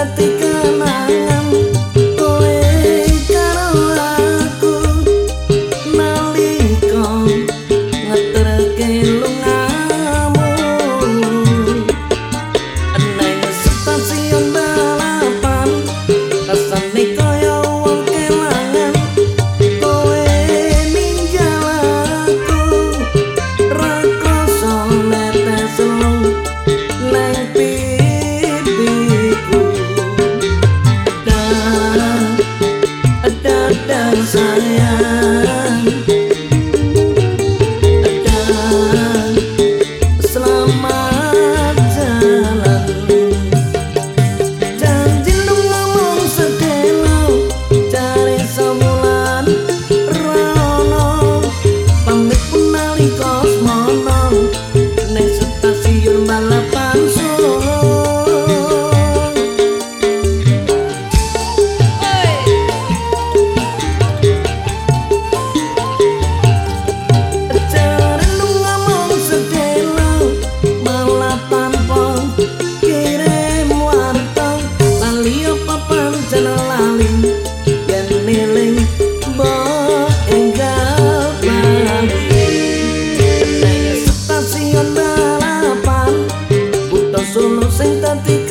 ketika malam my sonos en tanta